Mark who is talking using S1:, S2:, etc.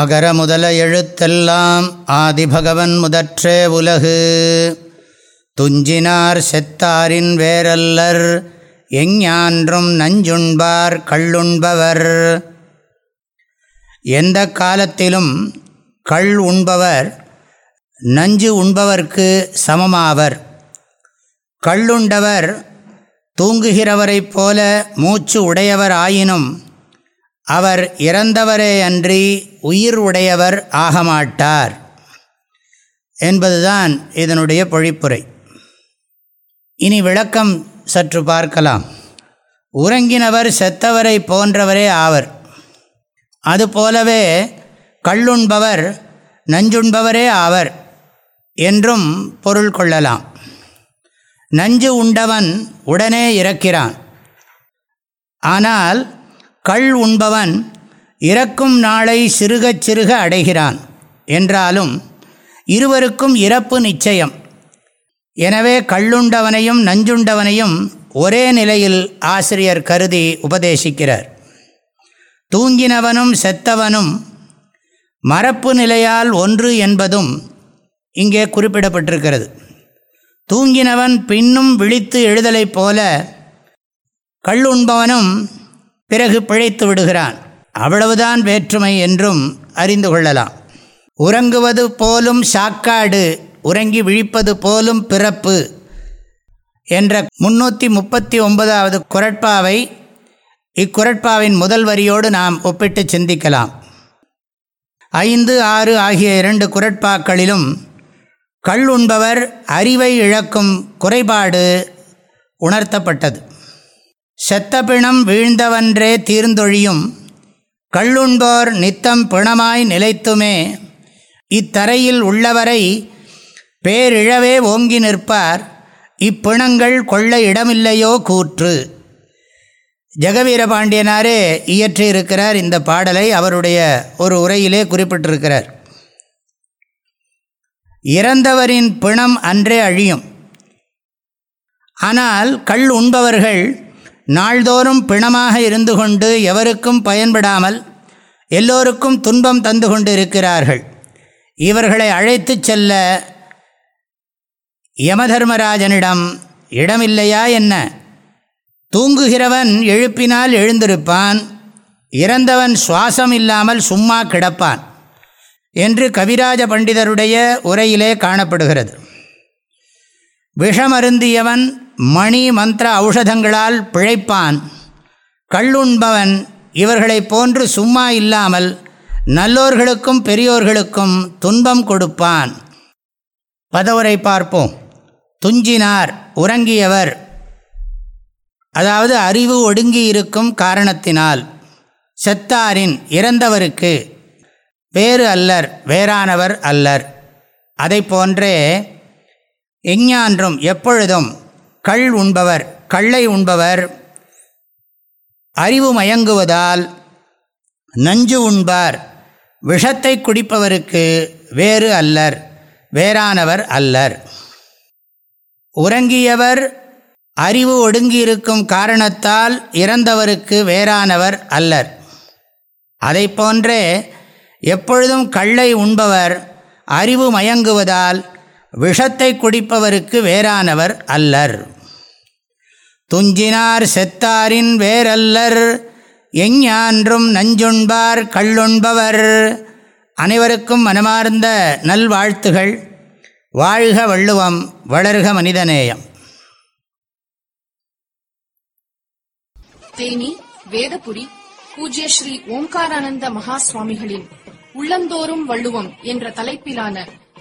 S1: அகர முதல எழுத்தெல்லாம் ஆதிபகவன் முதற்றே உலகு துஞ்சினார் செத்தாரின் வேரல்லர் எஞ்ஞான்றும் நஞ்சுண்பார் கள்ளுண்பவர் எந்த காலத்திலும் கள் உண்பவர் நஞ்சு உண்பவர்க்கு சமமாவர் கள்ளுண்டவர் தூங்குகிறவரைப் போல மூச்சு உடையவர் ஆயினும் அவர் இறந்தவரே அன்றி உயிர் உடையவர் ஆகமாட்டார் என்பதுதான் இதனுடைய பொழிப்புரை இனி விளக்கம் சற்று பார்க்கலாம் உறங்கினவர் செத்தவரை போன்றவரே ஆவர் அதுபோலவே கள்ளுண்பவர் நஞ்சுண்பவரே ஆவர் என்றும் பொருள் கொள்ளலாம் நஞ்சு உண்டவன் உடனே இறக்கிறான் ஆனால் கள் உண்பவன் இறக்கும் நாளை சிறுகச் சிறுக அடைகிறான் என்றாலும் இருவருக்கும் இறப்பு நிச்சயம் எனவே கள்ளுண்டவனையும் நஞ்சுண்டவனையும் ஒரே நிலையில் ஆசிரியர் கருதி உபதேசிக்கிறார் தூங்கினவனும் செத்தவனும் மரப்பு நிலையால் ஒன்று என்பதும் இங்கே குறிப்பிடப்பட்டிருக்கிறது தூங்கினவன் பின்னும் விழித்து எழுதலைப் போல கள்ளுண்பவனும் பிறகு பிழைத்து விடுகிறான் அவ்வளவுதான் வேற்றுமை என்றும் அறிந்து கொள்ளலாம் உறங்குவது போலும் சாக்காடு உறங்கி விழிப்பது போலும் பிறப்பு என்ற முன்னூற்றி முப்பத்தி ஒன்பதாவது குரட்பாவை இக்குரட்பாவின் முதல் வரியோடு நாம் ஒப்பிட்டு சிந்திக்கலாம் ஐந்து ஆறு ஆகிய இரண்டு குரட்பாக்களிலும் கள் உண்பவர் அறிவை இழக்கும் குறைபாடு உணர்த்தப்பட்டது செத்த பிணம் வீழ்ந்தவன்றே தீர்ந்தொழியும் கள்ளுண்போர் நித்தம் பிணமாய் நிலைத்துமே இத்தரையில் உள்ளவரை பேரிழவே ஓங்கி நிற்பார் இப்பிணங்கள் கொள்ள இடமில்லையோ கூற்று ஜெகவீரபாண்டியனாரே இயற்றியிருக்கிறார் இந்த பாடலை அவருடைய ஒரு உரையிலே குறிப்பிட்டிருக்கிறார் இறந்தவரின் பிணம் அன்றே அழியும் ஆனால் கல் உண்பவர்கள் நாள்தோறும் பிணமாக இருந்து கொண்டு எவருக்கும் பயன்படாமல் எல்லோருக்கும் துன்பம் தந்து கொண்டு இருக்கிறார்கள் இவர்களை அழைத்து செல்ல யமதர்மராஜனிடம் இடமில்லையா என்ன தூங்குகிறவன் எழுப்பினால் எழுந்திருப்பான் இறந்தவன் சுவாசம் இல்லாமல் சும்மா கிடப்பான் என்று கவிராஜ பண்டிதருடைய உரையிலே காணப்படுகிறது விஷமருந்தியவன் மணி மந்திர ஔஷதங்களால் பிழைப்பான் கள்ளுண்பவன் இவர்களைப் போன்று சும்மா இல்லாமல் நல்லோர்களுக்கும் பெரியோர்களுக்கும் துன்பம் கொடுப்பான் பதவுரை பார்ப்போம் துஞ்சினார் உறங்கியவர் அதாவது அறிவு ஒடுங்கி இருக்கும் காரணத்தினால் செத்தாரின் இறந்தவருக்கு வேறு அல்லர் வேறானவர் அல்லர் அதை போன்றே எஞ்ஞான்றும் எப்பொழுதும் கள் உண்பவர் கள்ளை உண்பவர் அறிவு மயங்குவதால் நஞ்சு உண்பார் விஷத்தை குடிப்பவருக்கு வேறு அல்லர் வேறானவர் அல்லர் உறங்கியவர் அறிவு ஒடுங்கியிருக்கும் காரணத்தால் இறந்தவருக்கு வேறானவர் அல்லர் அதை போன்றே எப்பொழுதும் கள்ளை உண்பவர் அறிவு மயங்குவதால் விஷத்தை குடிப்பவருக்கு வேறானவர் அல்லர் துஞ்சினார் செத்தாரின் வேறல்லர் எஞ்ஞான்றும் நஞ்சுண்பார் கள்ளுண்பவர் அனைவருக்கும் மனமார்ந்த நல்வாழ்த்துகள் வாழ்க வள்ளுவம் வளர்க மனிதநேயம்
S2: தேனி வேதபுரி பூஜ்ய ஸ்ரீ ஓம்காரானந்த மகா சுவாமிகளின் உள்ளந்தோறும் வள்ளுவம் என்ற தலைப்பிலான